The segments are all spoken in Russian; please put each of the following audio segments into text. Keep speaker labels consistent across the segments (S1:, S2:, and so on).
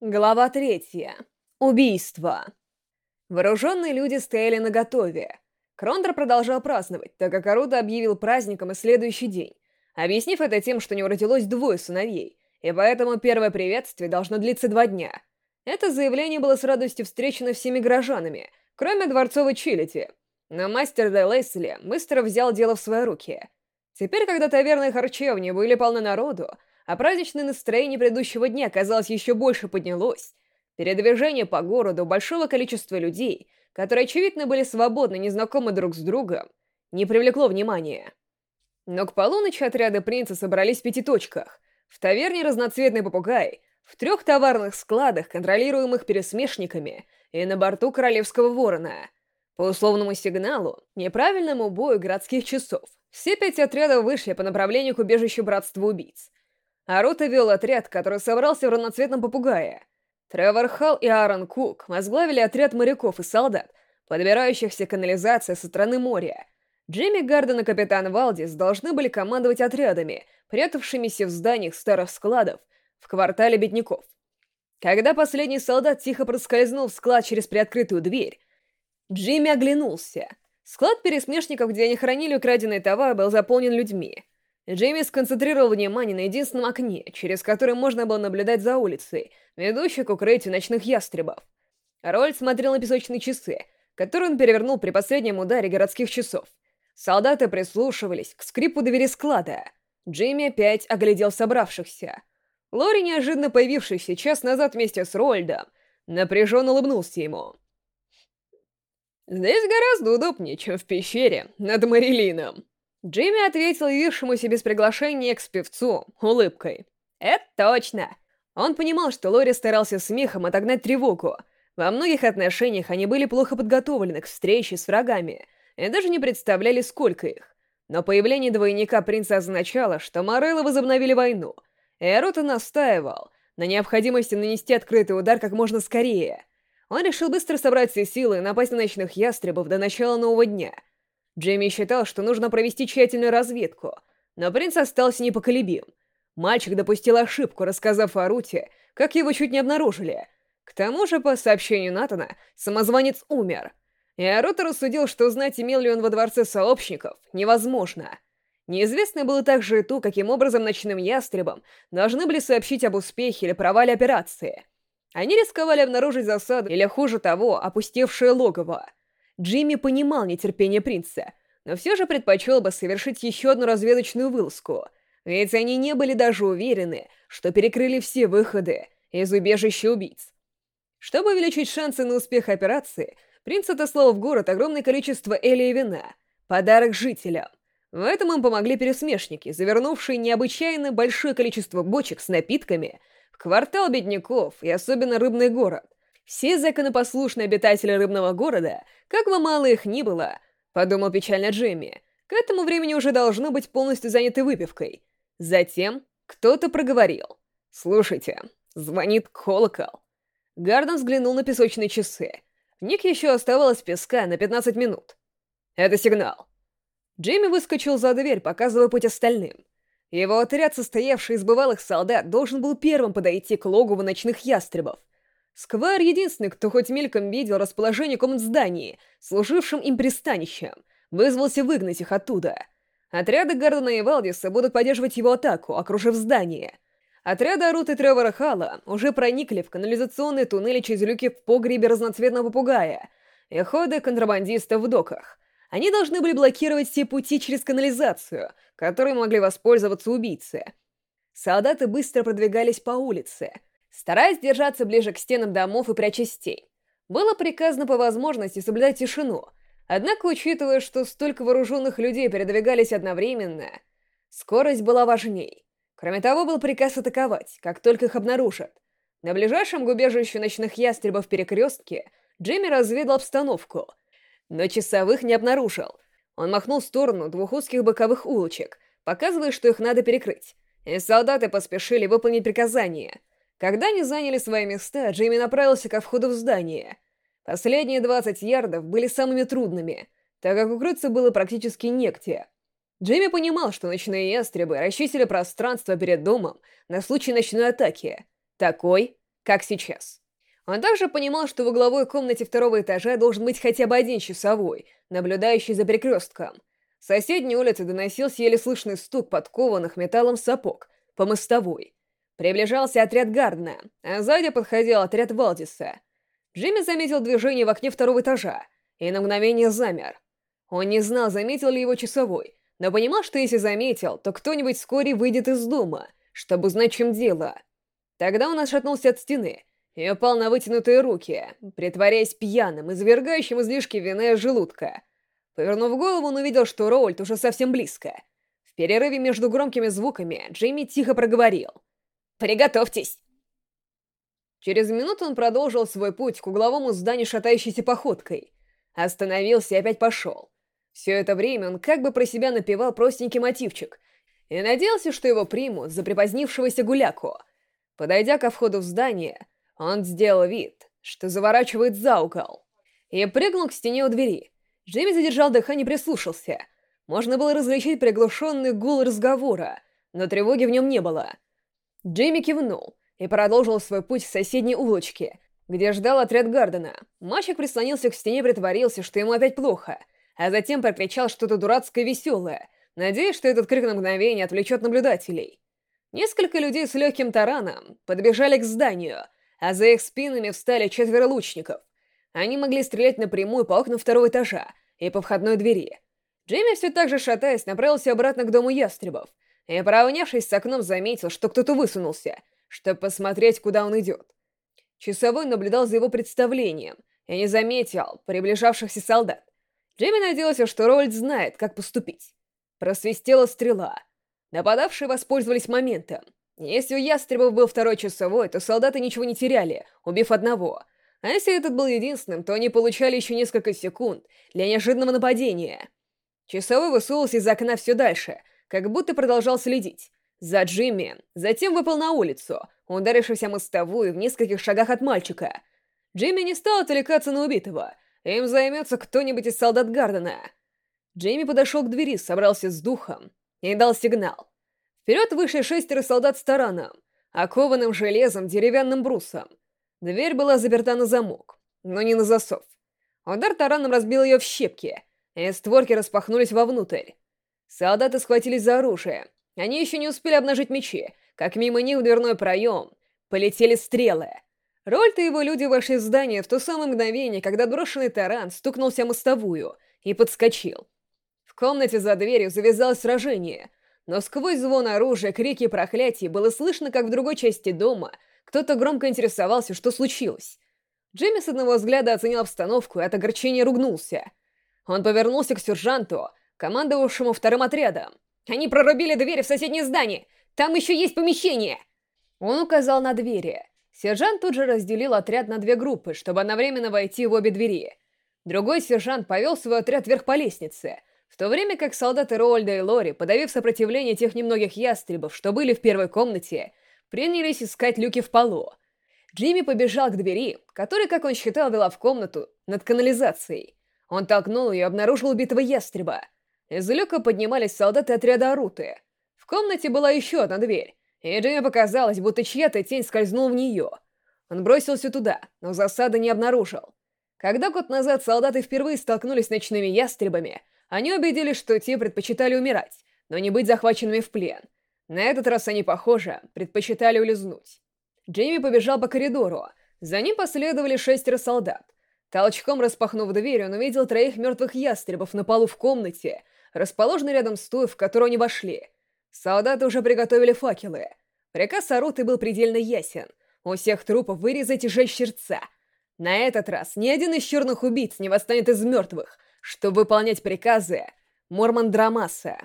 S1: Глава третья. Убийство. Вооруженные люди стояли наготове. Крондор продолжал праздновать, так как Арута объявил праздником и следующий день, объяснив это тем, что у него родилось двое сыновей, и поэтому первое приветствие должно длиться два дня. Это заявление было с радостью встречено всеми горожанами, кроме дворцовой челяди. Но мастер Де Лейси быстро взял дело в свои руки. Теперь, когда таверны и харчевни были полны народу, а праздничное настроение предыдущего дня, казалось, еще больше поднялось. Передвижение по городу большого количества людей, которые, очевидно, были свободны, незнакомы друг с другом, не привлекло внимания. Но к полуночи отряды принца собрались в пяти точках. В таверне разноцветный попугай, в трех товарных складах, контролируемых пересмешниками, и на борту королевского ворона. По условному сигналу, неправильному бою городских часов, все пять отрядов вышли по направлению к убежищу Братства Убийц — Арута вел отряд, который собрался в равноцветном попугае. Тревор Халл и Аарон Кук возглавили отряд моряков и солдат, подбирающихся к канализации со стороны моря. Джимми Гарден и капитан Валдис должны были командовать отрядами, прятавшимися в зданиях старых складов в квартале бедняков. Когда последний солдат тихо проскользнул в склад через приоткрытую дверь, Джимми оглянулся. Склад пересмешников, где они хранили украденный товар, был заполнен людьми — Джейми сконцентрировал внимание на единственном окне, через которое можно было наблюдать за улицей, ведущей к укрытию ночных ястребов. Рольд смотрел на песочные часы, которые он перевернул при последнем ударе городских часов. Солдаты прислушивались к скрипу двери склада. Джейми опять оглядел собравшихся. Лори, неожиданно появившийся час назад вместе с Рольдом, напряженно улыбнулся ему. «Здесь гораздо удобнее, чем в пещере над Марилином», Джимми ответил явившемуся без приглашения экс-певцу улыбкой. «Это точно!» Он понимал, что Лори старался смехом отогнать тревогу. Во многих отношениях они были плохо подготовлены к встрече с врагами и даже не представляли, сколько их. Но появление двойника принца означало, что Морелло возобновили войну, и Арута настаивал на необходимости нанести открытый удар как можно скорее. Он решил быстро собрать все силы и напасть на ночных ястребов до начала нового дня — Джейми считал, что нужно провести тщательную разведку, но принц остался непоколебим. Мальчик допустил ошибку, рассказав о Руте, как его чуть не обнаружили. К тому же, по сообщению Натана, самозванец умер. И Арута рассудил, что узнать, имел ли он во дворце сообщников, невозможно. Неизвестно было также и то, каким образом ночным ястребам должны были сообщить об успехе или провале операции. Они рисковали обнаружить засаду или, хуже того, опустевшее логово. Джимми понимал нетерпение принца, но все же предпочел бы совершить еще одну разведочную вылазку, ведь они не были даже уверены, что перекрыли все выходы из убежища убийц. Чтобы увеличить шансы на успех операции, принц отослал в город огромное количество эля и вина, подарок жителям. В этом им помогли пересмешники, завернувшие необычайно большое количество бочек с напитками в квартал бедняков и особенно рыбный город. Все законопослушные обитатели рыбного города, как бы мало их ни было, подумал печально Джимми, к этому времени уже должны быть полностью заняты выпивкой. Затем кто-то проговорил. «Слушайте, звонит колокол». Гарден взглянул на песочные часы. В них еще оставалось песка на 15 минут. «Это сигнал». Джимми выскочил за дверь, показывая путь остальным. Его отряд, состоявший из бывалых солдат, должен был первым подойти к логову ночных ястребов. Сквайр единственный, кто хоть мельком видел расположение комнат зданий, служившим им пристанищем, вызвался выгнать их оттуда. Отряды Гордона и Валдиса будут поддерживать его атаку, окружив здание. Отряды Арут и Тревора Халла уже проникли в канализационные туннели через люки в погребе разноцветного попугая и ходы контрабандистов в доках. Они должны были блокировать все пути через канализацию, которой могли воспользоваться убийцы. Солдаты быстро продвигались по улице — стараясь держаться ближе к стенам домов и прячась тень. Было приказано по возможности соблюдать тишину, однако, учитывая, что столько вооруженных людей передвигались одновременно, скорость была важней. Кроме того, был приказ атаковать, как только их обнаружат. На ближайшем губежище ночных ястребов перекрестке Джимми разведал обстановку, но часовых не обнаружил. Он махнул в сторону двух узких боковых улочек, показывая, что их надо перекрыть, и солдаты поспешили выполнить приказание — когда они заняли свои места, Джейми направился ко входу в здание. Последние 20 ярдов были самыми трудными, так как укрыться было практически негде. Джейми понимал, что ночные ястребы расчистили пространство перед домом на случай ночной атаки, такой, как сейчас. Он также понимал, что в угловой комнате второго этажа должен быть хотя бы один часовой, наблюдающий за перекрестком. С соседней улицы доносился еле слышный стук подкованных металлом сапог по мостовой. Приближался отряд Гардена, а сзади подходил отряд Валдиса. Джимми заметил движение в окне второго этажа и на мгновение замер. Он не знал, заметил ли его часовой, но понимал, что если заметил, то кто-нибудь вскоре выйдет из дома, чтобы знать, чем дело. Тогда он отшатнулся от стены и упал на вытянутые руки, притворяясь пьяным, извергающим излишки вины из желудка. Повернув голову, он увидел, что Роульт уже совсем близко. В перерыве между громкими звуками Джейми тихо проговорил. «Приготовьтесь!» Через минуту он продолжил свой путь к угловому зданию шатающейся походкой. Остановился и опять пошел. Все это время он как бы про себя напевал простенький мотивчик и надеялся, что его примут за припозднившегося гуляку. Подойдя ко входу в здание, он сделал вид, что заворачивает за угол, и прыгнул к стене у двери. Джейми задержал дыхание и прислушался. Можно было различить приглушенный гул разговора, но тревоги в нем не было. Джейми кивнул и продолжил свой путь к соседней улочке, где ждал отряд Гардена. Мальчик прислонился к стене и притворился, что ему опять плохо, а затем прокричал что-то дурацкое веселое, надеясь, что этот крик на мгновение отвлечет наблюдателей. Несколько людей с легким тараном подбежали к зданию — а за их спинами встали четверо лучников. Они могли стрелять напрямую по окнам второго этажа и по входной двери. Джейми все так же шатаясь направился обратно к дому ястребов, и, поравнявшись с окном, заметил, что кто-то высунулся, чтобы посмотреть, куда он идет. Часовой наблюдал за его представлением и не заметил приближавшихся солдат. Джейми надеялся, что Рольд знает, как поступить. Просвистела стрела. Нападавшие воспользовались моментом. Если у ястребов был второй часовой, то солдаты ничего не теряли, убив одного. А если этот был единственным, то они получали еще несколько секунд для неожиданного нападения. Часовой высунулся из окна все дальше, как будто продолжал следить. За Джимми, затем выпал на улицу, ударившись о мостовую в нескольких шагах от мальчика. Джимми не стал отвлекаться на убитого. Им займется кто-нибудь из солдат Гардена. Джимми подошел к двери, собрался с духом и дал сигнал. Вперед вышли шестеро солдат с тараном, окованным железом деревянным брусом. Дверь была заперта на замок, но не на засов. Удар тараном разбил ее в щепки, и створки распахнулись вовнутрь. Солдаты схватились за оружие. Они еще не успели обнажить мечи, как мимо них в дверной проем полетели стрелы. Рольт и его люди вошли в здание в то самое мгновение, когда брошенный таран стукнулся мостовую и подскочил. В комнате за дверью завязалось сражение — но сквозь звон оружия, крики и проклятия было слышно, как в другой части дома кто-то громко интересовался, что случилось. Джимми с одного взгляда оценил обстановку и от огорчения ругнулся. Он повернулся к сержанту, командовавшему вторым отрядом. «Они прорубили двери в соседнее здание! Там еще есть помещение!» Он указал на двери. Сержант тут же разделил отряд на две группы, чтобы одновременно войти в обе двери. Другой сержант повел свой отряд вверх по лестнице, в то время как солдаты Роальда и Лори, подавив сопротивление тех немногих ястребов, что были в первой комнате, принялись искать люки в полу. Джимми побежал к двери, которая, как он считал, вела в комнату над канализацией. Он толкнул ее и обнаружил убитого ястреба. Из люка поднимались солдаты отряда Аруты. В комнате была еще одна дверь, и Джимми показалось, будто чья-то тень скользнула в нее. Он бросился туда, но засады не обнаружил. Когда год назад солдаты впервые столкнулись с ночными ястребами, они убедились, что те предпочитали умирать, но не быть захваченными в плен. На этот раз они, похоже, предпочитали улизнуть. Джейми побежал по коридору. За ним последовали шестеро солдат. Толчком распахнув дверь, он увидел троих мертвых ястребов на полу в комнате, расположенной рядом с той, в которую они вошли. Солдаты уже приготовили факелы. Приказ Аруты был предельно ясен. У всех трупов вырезать и жечь сердца. На этот раз ни один из черных убийц не восстанет из мертвых, чтобы выполнять приказы Мормон Драмаса.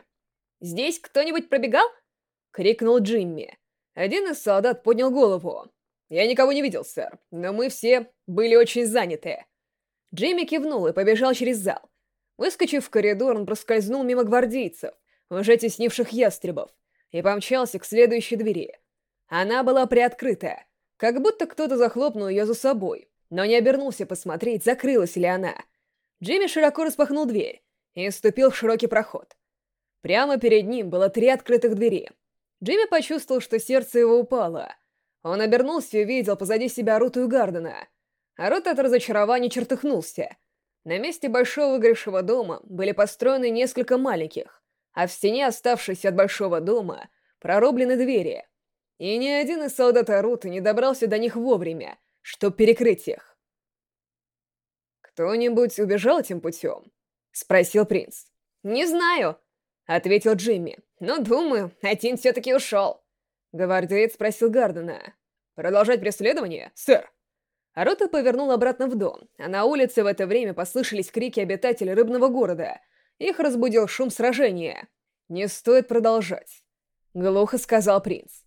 S1: «Здесь кто-нибудь пробегал?» — крикнул Джимми. Один из солдат поднял голову. «Я никого не видел, сэр, но мы все были очень заняты». Джимми кивнул и побежал через зал. Выскочив в коридор, он проскользнул мимо гвардейцев, уже теснивших ястребов, и помчался к следующей двери. Она была приоткрыта, как будто кто-то захлопнул ее за собой, но не обернулся посмотреть, закрылась ли она. Джимми широко распахнул дверь и вступил в широкий проход. Прямо перед ним было три открытых двери. Джимми почувствовал, что сердце его упало. Он обернулся и увидел позади себя Руту и Гардена. А Рут от разочарования чертыхнулся. На месте большого выгоревшего дома были построены несколько маленьких, а в стене, оставшейся от большого дома, прорублены двери. И ни один из солдат Аруты не добрался до них вовремя, чтобы перекрыть их. «Кто-нибудь убежал этим путем?» — спросил принц. «Не знаю», — ответил Джимми. «Но, думаю, один все-таки ушел». Гвардеец спросил Гардена. «Продолжать преследование, сэр?» Арута повернул обратно в дом, а на улице в это время послышались крики обитателей рыбного города. Их разбудил шум сражения. «Не стоит продолжать», — глухо сказал принц.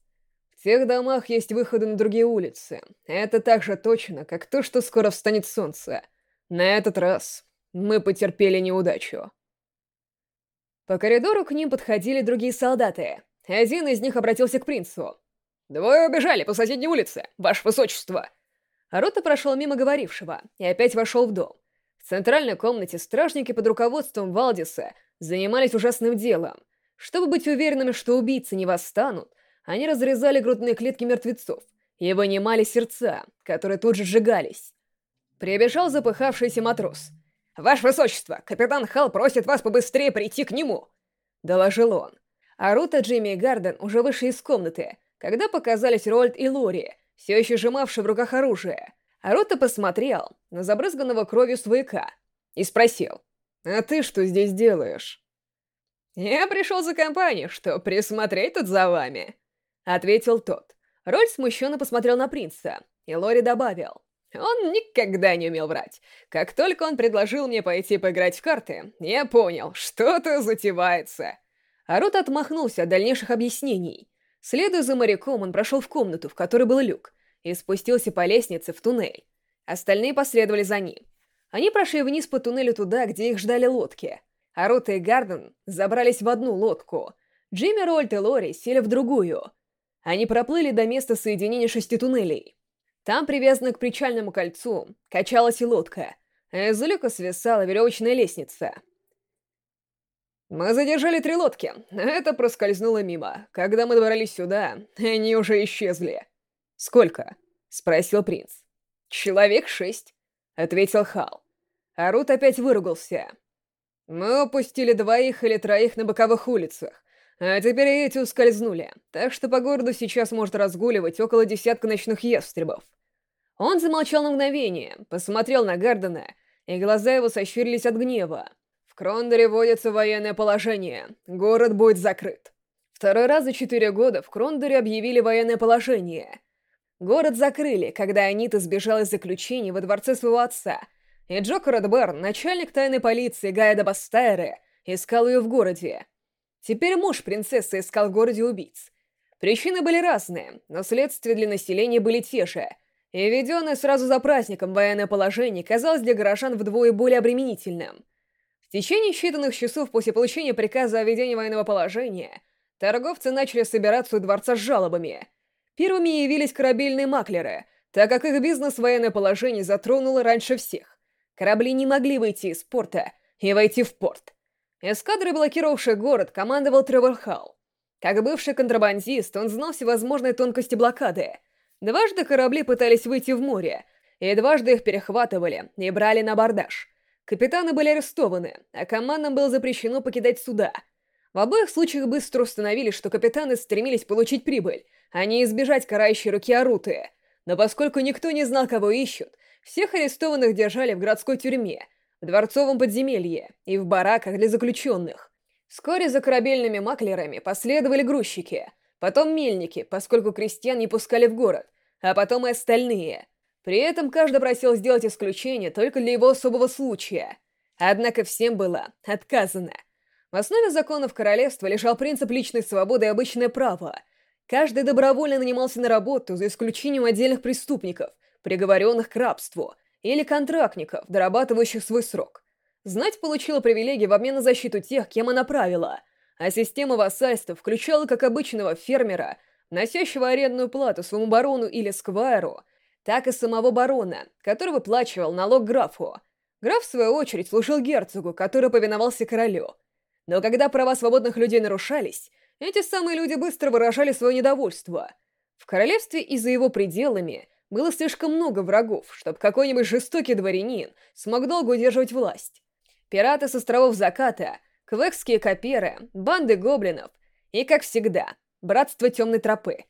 S1: «В тех домах есть выходы на другие улицы. Это так же точно, как то, что скоро встанет солнце. На этот раз мы потерпели неудачу». По коридору к ним подходили другие солдаты. Один из них обратился к принцу. «Двое убежали по соседней улице, ваше высочество!» Рота прошел мимо говорившего и опять вошел в дом. В центральной комнате стражники под руководством Валдиса занимались ужасным делом. Чтобы быть уверенными, что убийцы не восстанут, они разрезали грудные клетки мертвецов и вынимали сердца, которые тут же сжигались. Прибежал запыхавшийся матрос. «Ваше Высочество, капитан Хал просит вас побыстрее прийти к нему!» Доложил он. А Рута, Джимми и Гарден уже вышли из комнаты, когда показались Рольд и Лори, все еще сжимавший в руках оружие. А Рота посмотрел на забрызганного кровью свояка и спросил, «А ты что здесь делаешь?» «Я пришел за компанию, что присмотреть тут за вами», — ответил тот. Роль смущенно посмотрел на принца, и Лори добавил, «Он никогда не умел врать. Как только он предложил мне пойти поиграть в карты, я понял, что-то затевается». Арут отмахнулся от дальнейших объяснений. Следуя за моряком, он прошел в комнату, в которой был люк, и спустился по лестнице в туннель. Остальные последовали за ним. Они прошли вниз по туннелю туда, где их ждали лодки. А Рута и Гарден забрались в одну лодку. Джимми, Рольт и Лори сели в другую. Они проплыли до места соединения шести туннелей. Там, привязанная к причальному кольцу, качалась и лодка, а из люка свисала веревочная лестница. Мы задержали три лодки. Это проскользнуло мимо. Когда мы добрались сюда, они уже исчезли. Сколько? Спросил принц. Человек шесть, ответил Хал. А Рут опять выругался. Мы упустили двоих или троих на боковых улицах, а теперь эти ускользнули, так что по городу сейчас может разгуливать около десятка ночных ястребов. Он замолчал на мгновение, посмотрел на Гардена, и глаза его сощурились от гнева. Крондоре вводится военное положение. Город будет закрыт. Второй раз за четыре года в Крондоре объявили военное положение. Город закрыли, когда Анита сбежала из заключения во дворце своего отца, и Джок Редберн, начальник тайной полиции Гайда Бастайре, искал ее в городе. Теперь муж принцессы искал в городе убийц. Причины были разные, но следствия для населения были те же, и введенное сразу за праздником военное положение казалось для горожан вдвое более обременительным — течение считанных часов после получения приказа о введении военного положения, торговцы начали собираться у дворца с жалобами. Первыми явились корабельные маклеры, так как их бизнес военное положение затронуло раньше всех. Корабли не могли выйти из порта и войти в порт. Эскадрой, блокировавшей город, командовал Тревор Халл. Как бывший контрабандист, он знал всевозможные тонкости блокады. Дважды корабли пытались выйти в море, и дважды их перехватывали и брали на абордаж — Капитаны были арестованы, а командам было запрещено покидать суда. В обоих случаях быстро установили, что капитаны стремились получить прибыль, а не избежать карающей руки Аруты. Но поскольку никто не знал, кого ищут, всех арестованных держали в городской тюрьме, в дворцовом подземелье и в бараках для заключенных. Вскоре за корабельными маклерами последовали грузчики, потом мельники, поскольку крестьян не пускали в город, а потом и остальные — при этом каждый просил сделать исключение только для его особого случая. Однако всем было отказано. В основе законов королевства лежал принцип личной свободы и обычное право. Каждый добровольно нанимался на работу, за исключением отдельных преступников, приговоренных к рабству, или контрактников, дорабатывающих свой срок. Знать получила привилегии в обмен на защиту тех, кем она правила, а система вассальства включала как обычного фермера, носящего арендную плату своему барону или сквайру, так и самого барона, который выплачивал налог графу. Граф, в свою очередь, служил герцогу, который повиновался королю. Но когда права свободных людей нарушались, эти самые люди быстро выражали свое недовольство. В королевстве и за его пределами было слишком много врагов, чтобы какой-нибудь жестокий дворянин смог долго удерживать власть. Пираты с островов Заката, квекские коперы, банды гоблинов и, как всегда, братство Темной Тропы.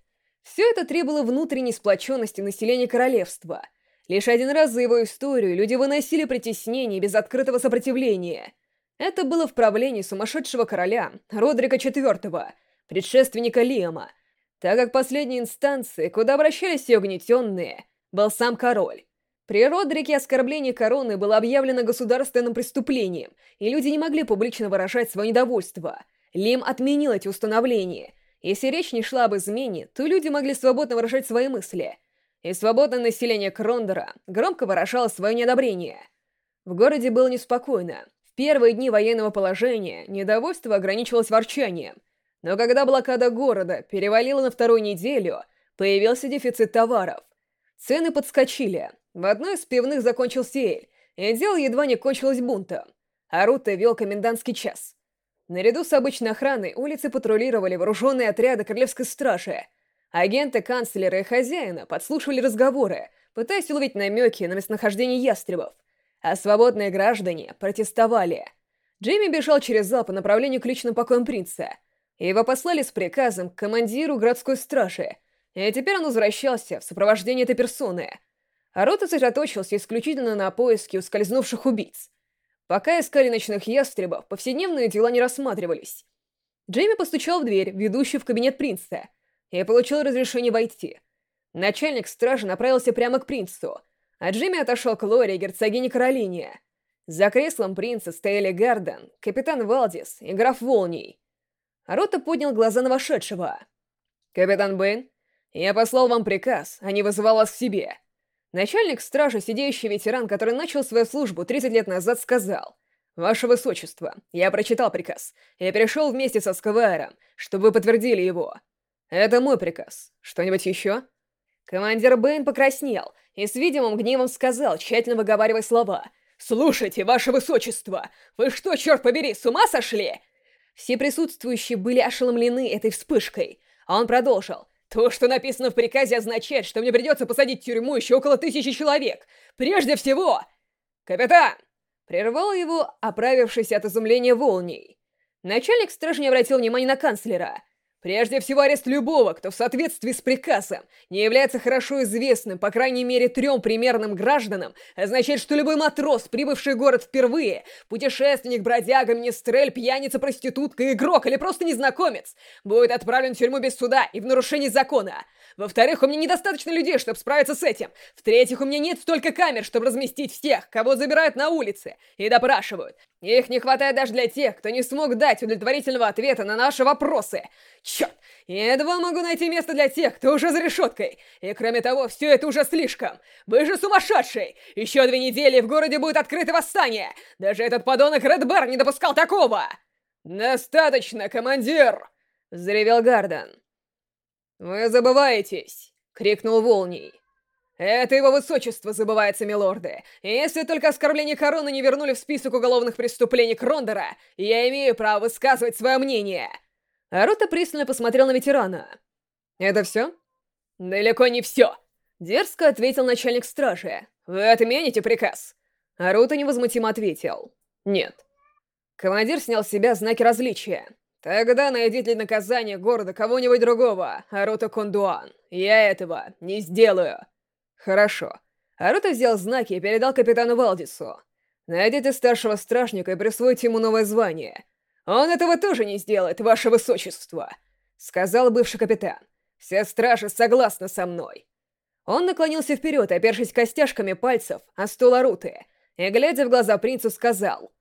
S1: Все это требовало внутренней сплоченности населения королевства. Лишь один раз за его историю люди выносили притеснение без открытого сопротивления. Это было в правлении сумасшедшего короля Родрика IV, предшественника Лиама, так как последней инстанцией, куда обращались все угнетенные, был сам король. При Родрике оскорбление короны было объявлено государственным преступлением, и люди не могли публично выражать свое недовольство. Лим отменил эти установления. Если речь не шла об измене, то люди могли свободно выражать свои мысли. И свободное население Крондора громко выражало свое неодобрение. В городе было неспокойно. В первые дни военного положения недовольство ограничивалось ворчанием. Но когда блокада города перевалила на вторую неделю, появился дефицит товаров. Цены подскочили, в одной из пивных закончился эль, и дело едва не кончилось бунтом. Арута вел комендантский час. Наряду с обычной охраной улицы патрулировали вооруженные отряды королевской стражи. Агенты канцлера и хозяина подслушивали разговоры, пытаясь уловить намеки на местонахождение ястребов. А свободные граждане протестовали. Джимми бежал через зал по направлению к личным покоям принца. Его послали с приказом к командиру городской стражи, и теперь он возвращался в сопровождении этой персоны — а рота сосредоточился исключительно на поиске ускользнувших убийц. Пока искали ночных ястребов, повседневные дела не рассматривались. Джейми постучал в дверь, ведущую в кабинет принца, и получил разрешение войти. Начальник стражи направился прямо к принцу, а Джимми отошел к Лоре герцогине Каролине. За креслом принца стояли Гарден, капитан Валдис и граф Волний. Рота поднял глаза на вошедшего. «Капитан Бэйн, я послал вам приказ, а не вызывал вас к себе. Начальник стражи, сидящий ветеран, который начал свою службу 30 лет назад, сказал, «Ваше Высочество, я прочитал приказ. Я перешел вместе со Сквайром, чтобы вы подтвердили его. Это мой приказ. Что-нибудь еще?» Командир Бэйн покраснел и с видимым гневом сказал, тщательно выговаривая слова, «Слушайте, Ваше Высочество, вы что, черт побери, с ума сошли?» Все присутствующие были ошеломлены этой вспышкой, а он продолжил, то, что написано в приказе, означает, что мне придется посадить в тюрьму еще около тысячи человек. Прежде всего... Капитан! Прервал его, оправившийся от изумления волней. Начальник стражи не обратил внимания на канцлера. Прежде всего, арест любого, кто в соответствии с приказом не является хорошо известным, по крайней мере, трем примерным гражданам, означает, что любой матрос, прибывший в город впервые, путешественник, бродяга, министрель, пьяница, проститутка, игрок или просто незнакомец, будет отправлен в тюрьму без суда и в нарушении закона. Во-вторых, у меня недостаточно людей, чтобы справиться с этим. В-третьих, у меня нет столько камер, чтобы разместить всех, кого забирают на улице и допрашивают. Их не хватает даже для тех, кто не смог дать удовлетворительного ответа на наши вопросы. Черт! Едва могу найти место для тех, кто уже за решеткой. И кроме того, все это уже слишком. Вы же сумасшедший! Еще две недели в городе будет открыто восстание. Даже этот подонок Редбар не допускал такого! «Достаточно, командир!» — заревел Гарден. «Вы забываетесь!» — крикнул Волний. «Это его высочество забывается, милорды. Если только оскорбление короны не вернули в список уголовных преступлений Крондера, я имею право высказывать свое мнение!» Арута пристально посмотрел на ветерана. «Это все?» «Далеко не все!» Дерзко ответил начальник стражи. «Вы отмените приказ?» Арута невозмутимо ответил. «Нет». Командир снял с себя знаки различия. Тогда найдите наказание города кого-нибудь другого, Арута Кондуан. Я этого не сделаю. Хорошо. Арута взял знаки и передал капитану Валдису. Найдите старшего стражника и присвойте ему новое звание. Он этого тоже не сделает, ваше высочество, сказал бывший капитан. Все стражи согласны со мной. Он наклонился вперед, опершись костяшками пальцев о стол Аруты, и, глядя в глаза принцу, сказал...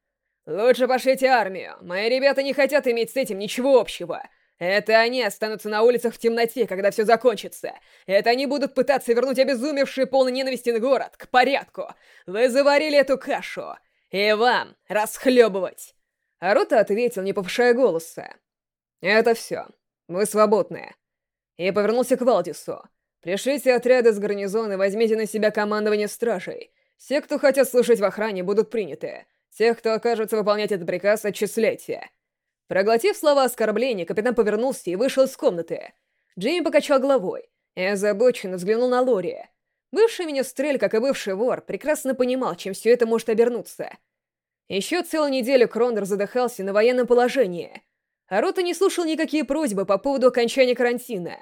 S1: «Лучше пошлите армию. Мои ребята не хотят иметь с этим ничего общего. Это они останутся на улицах в темноте, когда все закончится. Это они будут пытаться вернуть обезумевший полный ненависти город к порядку. Вы заварили эту кашу. И вам расхлебывать!» Арута ответил, не повышая голоса. «Это все. Вы свободны». И повернулся к Валдису. «Пришлите отряды с гарнизона и возьмите на себя командование стражей. Все, кто хотят служить в охране, будут приняты. Тех, кто окажется выполнять этот приказ, отчисляйте. Проглотив слова оскорбления, капитан повернулся и вышел из комнаты. Джейми покачал головой. и озабоченно взглянул на Лори. Бывший министрель, как и бывший вор, прекрасно понимал, чем все это может обернуться. Еще целую неделю Крондор задыхался на военном положении. А Рота не слушал никакие просьбы по поводу окончания карантина.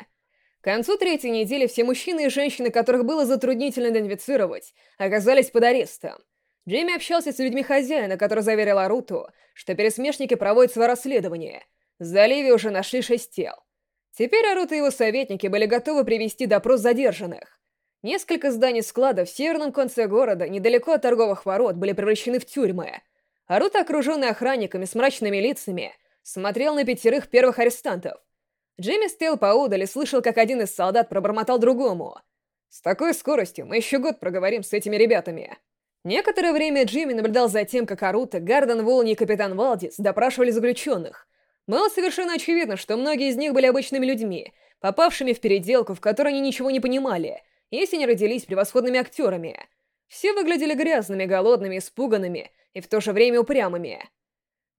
S1: К концу третьей недели все мужчины и женщины, которых было затруднительно идентифицировать, оказались под арестом. Джейми общался с людьми хозяина, который заверил Аруту, что пересмешники проводят свое расследование. В заливе уже нашли шесть тел. Теперь Арута и его советники были готовы привести допрос задержанных. Несколько зданий складов в северном конце города, недалеко от торговых ворот, были превращены в тюрьмы. Арута, окруженный охранниками с мрачными лицами, смотрел на пятерых первых арестантов. Джимми стоял поодаль и слышал, как один из солдат пробормотал другому. «С такой скоростью мы еще год проговорим с этими ребятами». Некоторое время Джимми наблюдал за тем, как Арута, Гарден Волни и Капитан Валдис допрашивали заключенных. Было совершенно очевидно, что многие из них были обычными людьми, попавшими в переделку, в которой они ничего не понимали — если не родились превосходными актерами. Все выглядели грязными, голодными, испуганными и в то же время упрямыми.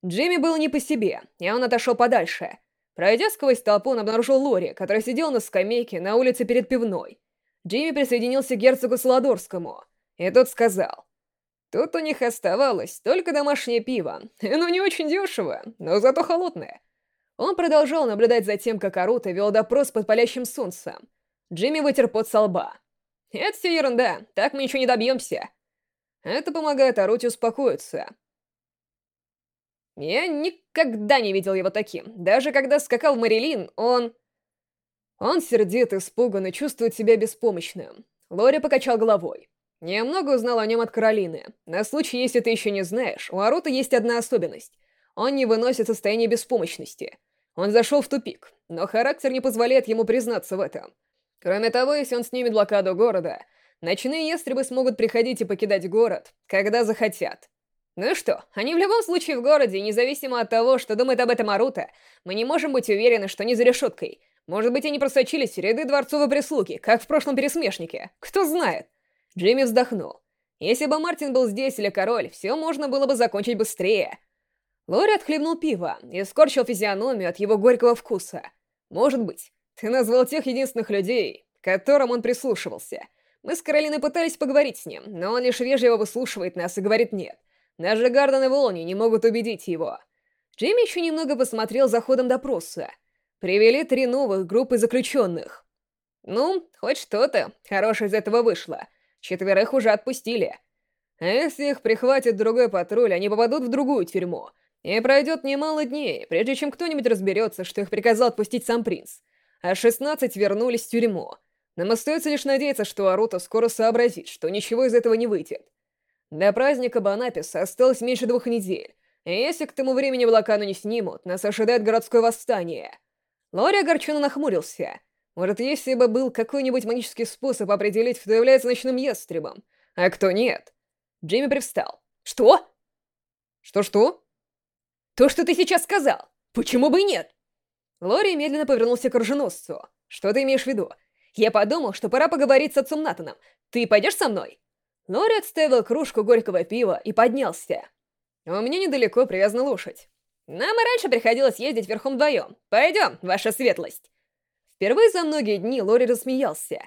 S1: Джимми был не по себе, и он отошел подальше. Пройдя сквозь толпу, он обнаружил Лори, который сидел на скамейке на улице перед пивной. Джимми присоединился к герцогу Солодорскому, и тот сказал... Тут у них оставалось только домашнее пиво. Оно не очень дешево, но зато холодное. Он продолжал наблюдать за тем, как Арута вел допрос под палящим солнцем. Джимми вытер пот со лба. «Это все ерунда, так мы ничего не добьемся». Это помогает Арути успокоиться. Я никогда не видел его таким. Даже когда скакал в Марилин, он... Он сердит, испуган и чувствует себя беспомощным. Лори покачал головой. Я много узнал о нем от Каролины. На случай, если ты еще не знаешь, у Арута есть одна особенность. Он не выносит состояние беспомощности. Он зашел в тупик, но характер не позволяет ему признаться в этом. Кроме того, если он снимет блокаду города, ночные ястребы смогут приходить и покидать город, когда захотят. Ну что, они в любом случае в городе, и независимо от того, что думает об этом Арута, мы не можем быть уверены, что они за решеткой. Может быть, они просочились в ряды дворцовой прислуги, как в прошлом пересмешнике. Кто знает? Джимми вздохнул. Если бы Мартин был здесь или король, все можно было бы закончить быстрее. Лори отхлебнул пиво и скорчил физиономию от его горького вкуса. Может быть, ты назвал тех единственных людей, к которым он прислушивался. Мы с Каролиной пытались поговорить с ним, но он лишь вежливо выслушивает нас и говорит «нет». Даже Гарден и Волни не могут убедить его. Джейми еще немного посмотрел за ходом допроса. Привели три новых группы заключенных. Ну, хоть что-то хорошее из этого вышло. Четверых уже отпустили. А если их прихватит другой патруль, они попадут в другую тюрьму. И пройдет немало дней, прежде чем кто-нибудь разберется, что их приказал отпустить сам принц а 16 вернулись в тюрьму. Нам остается лишь надеяться, что Аруто скоро сообразит, что ничего из этого не выйдет. До праздника Банаписа осталось меньше двух недель, и если к тому времени блокаду не снимут, нас ожидает городское восстание. Лори огорченно нахмурился. Может, если бы был какой-нибудь магический способ определить, кто является ночным ястребом, а кто нет? Джимми привстал. «Что?» «Что-что?» «То, что ты сейчас сказал! Почему бы и нет?» Лори медленно повернулся к оруженосцу. «Что ты имеешь в виду? Я подумал, что пора поговорить с отцом Натаном. Ты пойдешь со мной?» Лори отставил кружку горького пива и поднялся. «У меня недалеко привязана лошадь. Нам и раньше приходилось ездить верхом вдвоем. Пойдем, ваша светлость!» Впервые за многие дни Лори рассмеялся.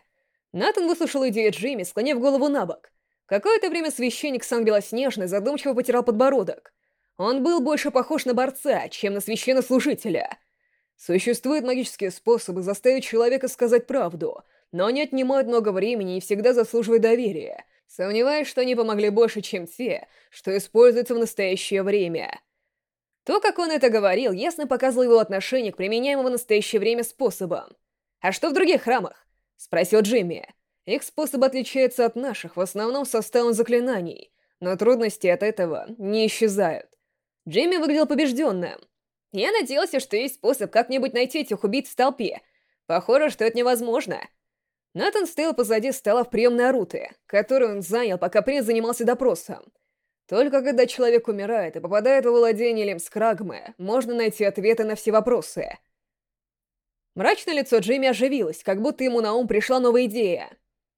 S1: Натан выслушал идею Джимми, склонив голову на бок. Какое-то время священник Сан Белоснежный задумчиво потирал подбородок. Он был больше похож на борца, чем на священнослужителя. Существуют магические способы заставить человека сказать правду, но они отнимают много времени и всегда заслуживают доверия. Сомневаюсь, что они помогли больше, чем те, что используются в настоящее время. То, как он это говорил, ясно показывало его отношение к применяемым в настоящее время способам. «А что в других храмах?» — спросил Джимми. Их способы отличаются от наших, в основном составом заклинаний, но трудности от этого не исчезают. Джимми выглядел побежденным. Я надеялся, что есть способ как-нибудь найти этих убийц в толпе. Похоже, что это невозможно. Натан стоял позади стола в приемной Аруты, которую он занял, пока принц занимался допросом. Только когда человек умирает и попадает во владение Лемскрагмы, можно найти ответы на все вопросы. Мрачное лицо Джимми оживилось, как будто ему на ум пришла новая идея.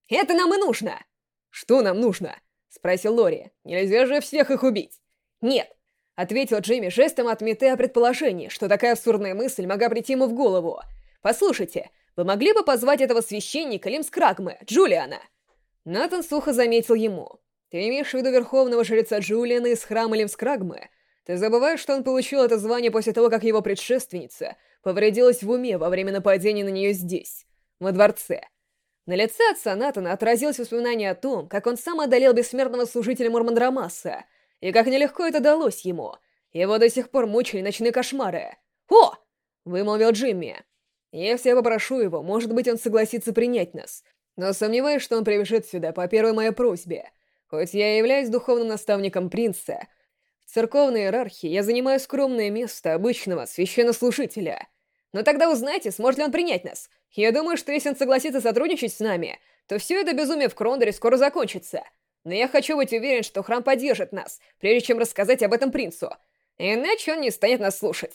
S1: «Это нам и нужно!» «Что нам нужно?» — спросил Лори. «Нельзя же всех их убить!» «Нет, Ответил Джимми жестом, отметая предположение, что такая абсурдная мысль могла прийти ему в голову. «Послушайте, Вы могли бы позвать этого священника Лимскрагмы, Джулиана?» Натан сухо заметил ему. «Ты имеешь в виду верховного жреца Джулиана из храма Лимскрагмы? Ты забываешь, что он получил это звание после того, как его предшественница повредилась в уме во время нападения на нее здесь, во дворце. На лице отца Натана отразилось воспоминание о том, как он сам одолел бессмертного служителя Мурмандрамаса, и как нелегко это далось ему. Его до сих пор мучили ночные кошмары. «О!» — вымолвил Джимми. «Если я попрошу его, может быть, он согласится принять нас. Но сомневаюсь, что он прибежит сюда по первой моей просьбе. Хоть я и являюсь духовным наставником принца, в церковной иерархии я занимаю скромное место обычного священнослужителя». Но тогда узнайте, сможет ли он принять нас. Я думаю, что если он согласится сотрудничать с нами, то все это безумие в Крондоре скоро закончится. Но я хочу быть уверен, что храм поддержит нас, прежде чем рассказать об этом принцу. Иначе он не станет нас слушать.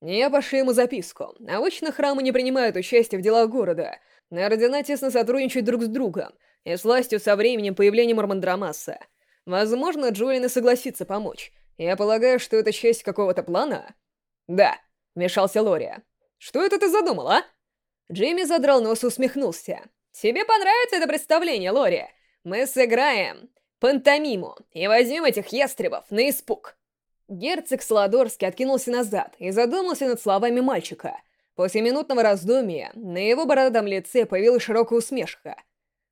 S1: Я пошлю ему записку. Обычно храмы не принимают участие в делах города, но ордена тесно сотрудничают друг с другом, и с властью со временем появления Мормандрамаса. Возможно, Джулиан согласится помочь. Я полагаю, что это часть какого-то плана? Да, вмешался Лория. Что это ты задумал, а?» Джимми задрал нос и усмехнулся. «Тебе понравится это представление, Лори? Мы сыграем пантомиму и возьмем этих ястребов на испуг». Герцог Сладорский откинулся назад и задумался над словами мальчика. После минутного раздумья на его бородатом лице появилась широкая усмешка.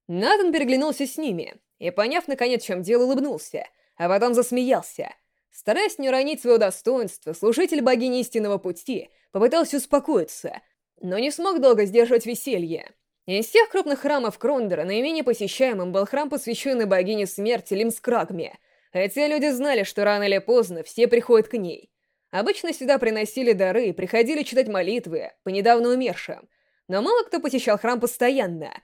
S1: Натан переглянулся с ними и, поняв наконец, в чем дело, улыбнулся, а потом засмеялся. Стараясь не уронить свое достоинство, служитель богини истинного пути попытался успокоиться, но не смог долго сдерживать веселье. Из всех крупных храмов Крондера наименее посещаемым был храм, посвященный богине смерти Лимскрагме, хотя люди знали, что рано или поздно все приходят к ней. Обычно сюда приносили дары и приходили читать молитвы по недавно умершим, но мало кто посещал храм постоянно.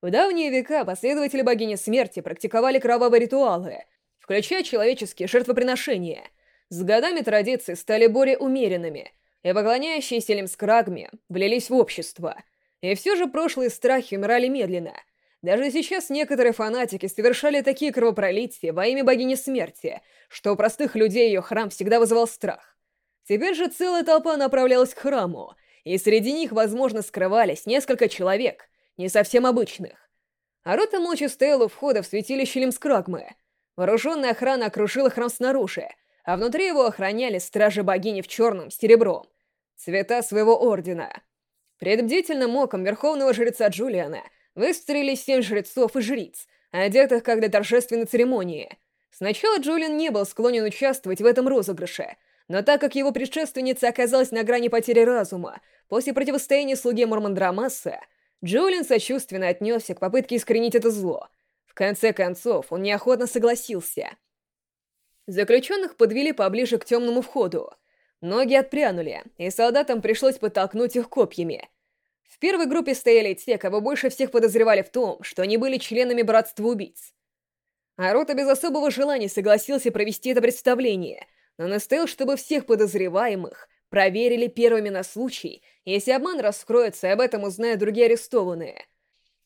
S1: В давние века последователи богини смерти практиковали кровавые ритуалы, включая человеческие жертвоприношения. С годами традиции стали более умеренными, и поклоняющиеся Лимскрагме влились в общество. И все же прошлые страхи умирали медленно. Даже сейчас некоторые фанатики совершали такие кровопролития во имя богини смерти, что у простых людей ее храм всегда вызывал страх. Теперь же целая толпа направлялась к храму, и среди них, возможно, скрывались несколько человек, не совсем обычных. Арота молча стояла у входа в святилище Лимскрагмы. Вооруженная охрана окружила храм снаружи, а внутри его охраняли стражи богини в черном с серебром, цвета своего ордена. Пред бдительным оком верховного жреца Джулиана выстроились семь жрецов и жриц, одетых как для торжественной церемонии. Сначала Джулиан не был склонен участвовать в этом розыгрыше, но так как его предшественница оказалась на грани потери разума после противостояния слуге Мормандрамаса, Джулиан сочувственно отнесся к попытке искоренить это зло. Конце концов, он неохотно согласился — Заключенных подвели поближе к темному входу. Ноги отпрянули, и солдатам пришлось подтолкнуть их копьями. В первой группе стояли те, кого больше всех подозревали в том, что они были членами Братства Убийц. Арота без особого желания согласился провести это представление, но настоял, чтобы всех подозреваемых проверили первыми на случай, если обман раскроется и об этом узнают другие арестованные.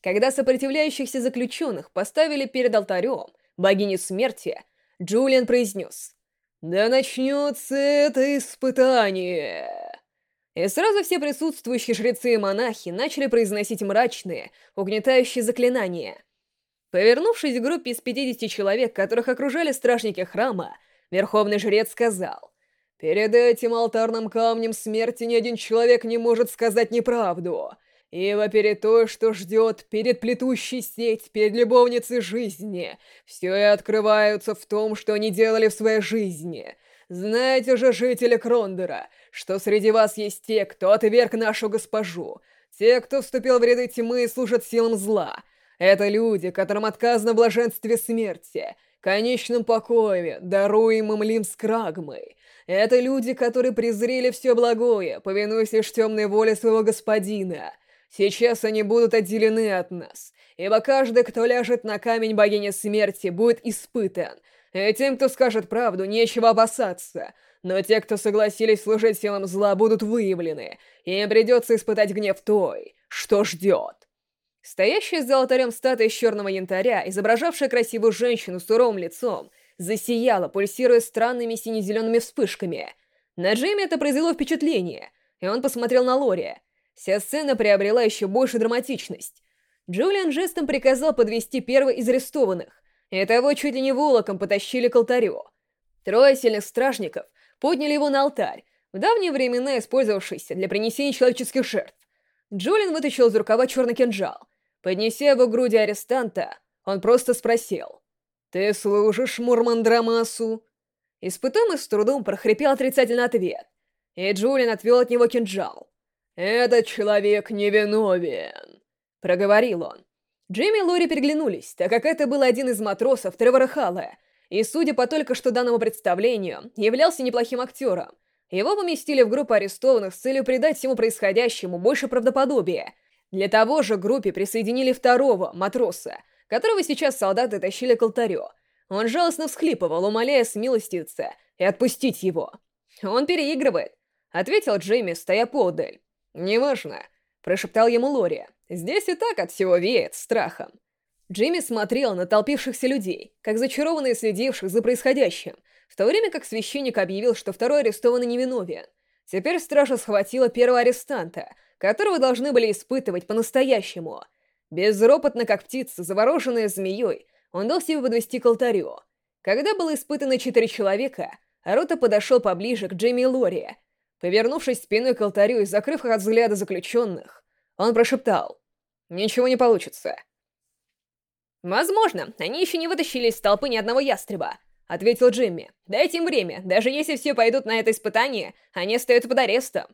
S1: Когда сопротивляющихся заключенных поставили перед алтарем богини смерти, Джулиан произнес. «Да начнется это испытание!» И сразу все присутствующие жрецы и монахи начали произносить мрачные, угнетающие заклинания. Повернувшись к группе из 50 человек, которых окружали стражники храма, верховный жрец сказал, «Перед этим алтарным камнем смерти ни один человек не может сказать неправду ибо перед той, что ждет, перед плетущей сеть, перед любовницей жизни, все и открываются в том, что они делали в своей жизни. Знаете же, жители Крондера, что среди вас есть те, кто отверг нашу госпожу, те, кто вступил в ряды тьмы и служат силам зла. Это люди, которым отказано в блаженстве смерти, конечном покое, даруемым Лимскрагмой. Это люди, которые презрели все благое, повинуясь лишь темной воле своего господина — Сейчас они будут отделены от нас, ибо каждый, кто ляжет на камень богини смерти, будет испытан, и тем, кто скажет правду, нечего опасаться, но те, кто согласились служить силам зла, будут выявлены, и им придется испытать гнев той, что ждет. Стоящая за алтарем статуя из черного янтаря, изображавшая красивую женщину с суровым лицом, засияла, пульсируя странными сине-зелеными вспышками. На Джейми это произвело впечатление, и он посмотрел на Лори, вся сцена приобрела еще большую драматичность. Джулиан жестом приказал подвести первого из арестованных, и того чуть ли не волоком потащили к алтарю. Трое сильных стражников подняли его на алтарь, в давние времена использовавшийся для принесения человеческих жертв. Джулиан вытащил из рукава черный кинжал. Поднеся его к груди арестанта, он просто спросил. «Ты служишь Мурмандрамасу?» Испытуемый с трудом прохрипел отрицательный ответ, и Джулиан отвел от него кинжал. «Этот человек невиновен», — проговорил он. Джимми и Лори переглянулись, так как это был один из матросов Тревора Халла, и, судя по только что данному представлению, являлся неплохим актером. Его поместили в группу арестованных с целью придать всему происходящему больше правдоподобия. Для того же группе присоединили второго, матроса, которого сейчас солдаты тащили к алтарю. Он жалостно всхлипывал, умоляя смилоститься и отпустить его. «Он переигрывает», — ответил Джейми, стоя подаль. «Неважно», — прошептал ему Лори. «Здесь и так от всего веет страхом». Джимми смотрел на толпившихся людей, как зачарованные следивших за происходящим, в то время как священник объявил, что второй арестованный невиновен. Теперь стража схватила первого арестанта, которого должны были испытывать по-настоящему. Безропотно, как птица, завороженная змеей, он дал себе подвести к алтарю. Когда было испытано четыре человека, Рота подошел поближе к Джейми и Лори. Повернувшись спиной к алтарю и закрыв их от взгляда заключенных, он прошептал «Ничего не получится». «Возможно, они еще не вытащили из толпы ни одного ястреба», — ответил Джимми. «Дайте им время. Даже если все пойдут на это испытание, они остаются под арестом».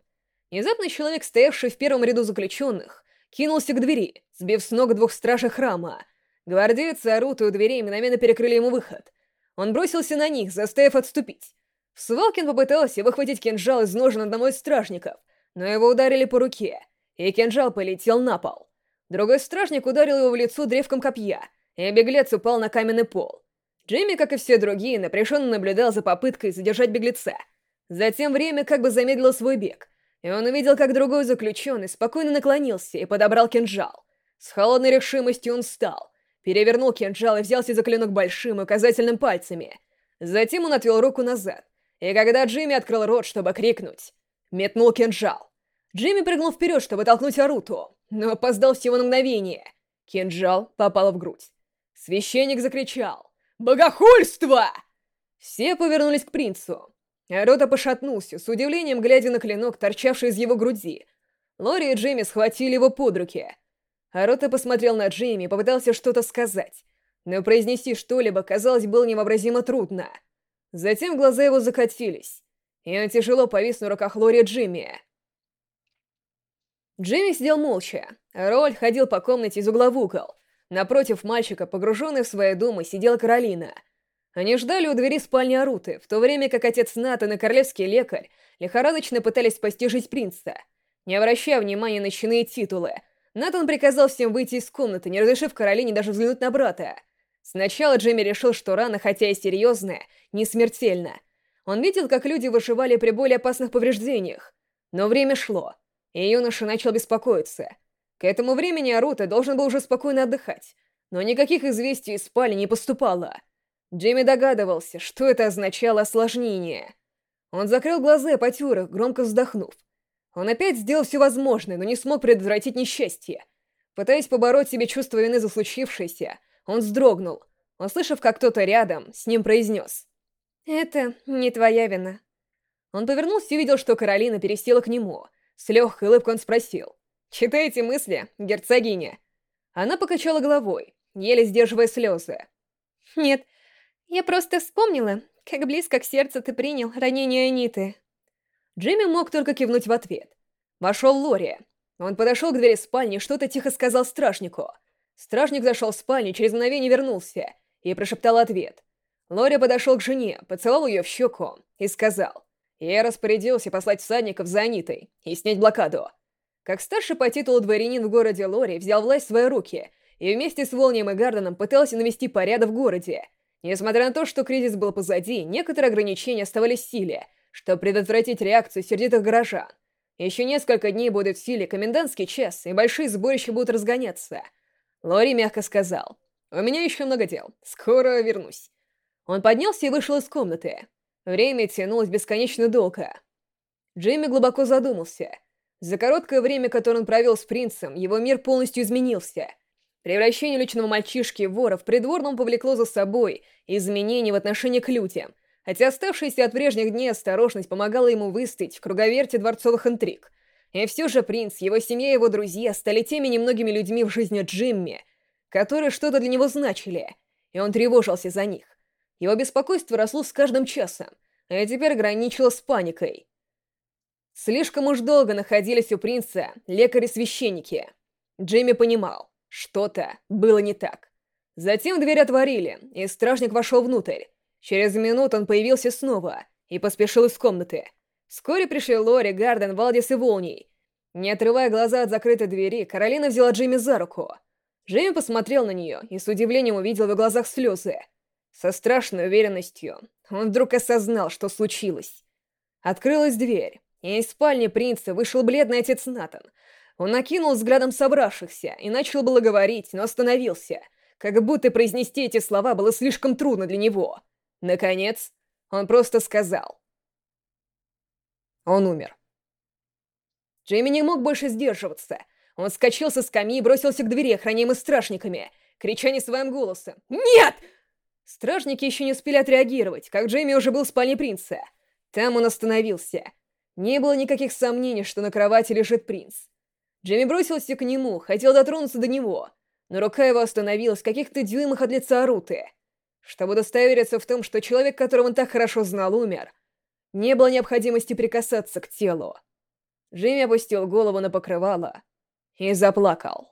S1: Внезапно человек, стоявший в первом ряду заключенных, кинулся к двери, сбив с ног двух стражей храма. Гвардейцы, орут у дверей, мгновенно перекрыли ему выход. Он бросился на них, заставив отступить. Свалкин попытался выхватить кинжал из ножен одного из стражников, но его ударили по руке, и кинжал полетел на пол. Другой стражник ударил его в лицо древком копья — и беглец упал на каменный пол. Джимми, как и все другие, напряженно наблюдал за попыткой задержать беглеца. Затем время как бы замедлило свой бег, и он увидел, как другой заключенный спокойно наклонился и подобрал кинжал. С холодной решимостью он встал, перевернул кинжал и взялся за клинок большим и указательным пальцами. Затем он отвел руку назад, и когда Джимми открыл рот, чтобы крикнуть, метнул кинжал. Джимми прыгнул вперед, чтобы толкнуть Аруту, но опоздал всего на мгновение. Кинжал попал в грудь. Священник закричал «Богохульство!» Все повернулись к принцу. Рота пошатнулся, с удивлением глядя на клинок, торчавший из его груди. Лори и Джейми схватили его под руки. Рота посмотрел на Джейми и попытался что-то сказать, но произнести что-либо, казалось, было невообразимо трудно. Затем глаза его закатились, и он тяжело повис на руках Лори Джимми. Джимми сидел молча. Роль ходил по комнате из угла в угол, Напротив мальчика, погруженный в свои думы, сидела Каролина. Они ждали у двери спальни Аруты, в то время как отец Натан и королевский лекарь лихорадочно пытались спасти жизнь принца. Не обращая внимания на чины и титулы, Натан приказал всем выйти из комнаты, не разрешив Каролине даже взглянуть на брата. Сначала Джимми решил, что рана, хотя и серьезная, не смертельна. Он видел, как люди выживали при более опасных повреждениях. Но время шло, и юноша начал беспокоиться — к этому времени Арута должен был уже спокойно отдыхать, но никаких известий из спальни не поступало. Джимми догадывался, что это означало осложнение. Он закрыл глаза и потер их, громко вздохнув. Он опять сделал все возможное, но не смог предотвратить несчастье. Пытаясь побороть себе чувство вины за случившееся, он вздрогнул, услышав, как кто-то рядом с ним произнес. «Это не твоя вина». Он повернулся и увидел, что Каролина пересела к нему. С легкой улыбкой он спросил. «Читаете мысли, герцогиня?» Она покачала головой, еле сдерживая слезы. «Нет, я просто вспомнила, как близко к сердцу ты принял ранение Аниты». Джимми мог только кивнуть в ответ. Вошел Лори. Он подошел к двери спальни и что-то тихо сказал стражнику. Стражник зашел в спальню, через мгновение вернулся и прошептал ответ. Лори подошел к жене, поцеловал ее в щеку и сказал, «Я распорядился послать всадников за Анитой и снять блокаду. Как старший по титулу дворянин в городе Лори взял власть в свои руки и вместе с Волнием и Гарденом пытался навести порядок в городе. Несмотря на то, что кризис был позади, некоторые ограничения оставались в силе, чтобы предотвратить реакцию сердитых горожан. Еще несколько дней будет в силе комендантский час, и большие сборища будут разгоняться. Лори мягко сказал, «У меня еще много дел. Скоро вернусь». Он поднялся и вышел из комнаты. Время тянулось бесконечно долго. Джимми глубоко задумался — За короткое время, которое он провел с принцем, его мир полностью изменился. Превращение личного мальчишки в вора в придворном повлекло за собой изменения в отношении к людям, хотя оставшаяся от прежних дней осторожность помогала ему выстоять в круговерте дворцовых интриг. И все же принц, его семья и его друзья стали теми немногими людьми в жизни Джимми, которые что-то для него значили, и он тревожился за них. Его беспокойство росло с каждым часом, а теперь граничило с паникой. Слишком уж долго находились у принца лекари-священники. Джейми понимал, что-то было не так. Затем дверь отворили, и стражник вошел внутрь. Через минуту он появился снова и поспешил из комнаты. Вскоре пришли Лори, Гарден, Валдис и Волний. Не отрывая глаза от закрытой двери, Каролина взяла Джейми за руку. Джейми посмотрел на нее и с удивлением увидел в глазах слезы. Со страшной уверенностью он вдруг осознал, что случилось. Открылась дверь, и из спальни принца вышел бледный отец Натан. Он накинул взглядом собравшихся и начал было говорить, но остановился, как будто произнести эти слова было слишком трудно для него. Наконец, он просто сказал. Он умер. Джейми не мог больше сдерживаться. Он скачал со скамьи и бросился к двери, охраняемый стражниками, крича не своим голосом «Нет!» Стражники еще не успели отреагировать, как Джейми уже был в спальне принца. Там он остановился. Не было никаких сомнений, что на кровати лежит принц. Джейми бросился к нему, хотел дотронуться до него, но рука его остановилась в каких-то дюймах от лица Аруты. Чтобы удостовериться в том, что человек, которого он так хорошо знал, умер, не было необходимости прикасаться к телу. Джейми опустил голову на покрывало и заплакал.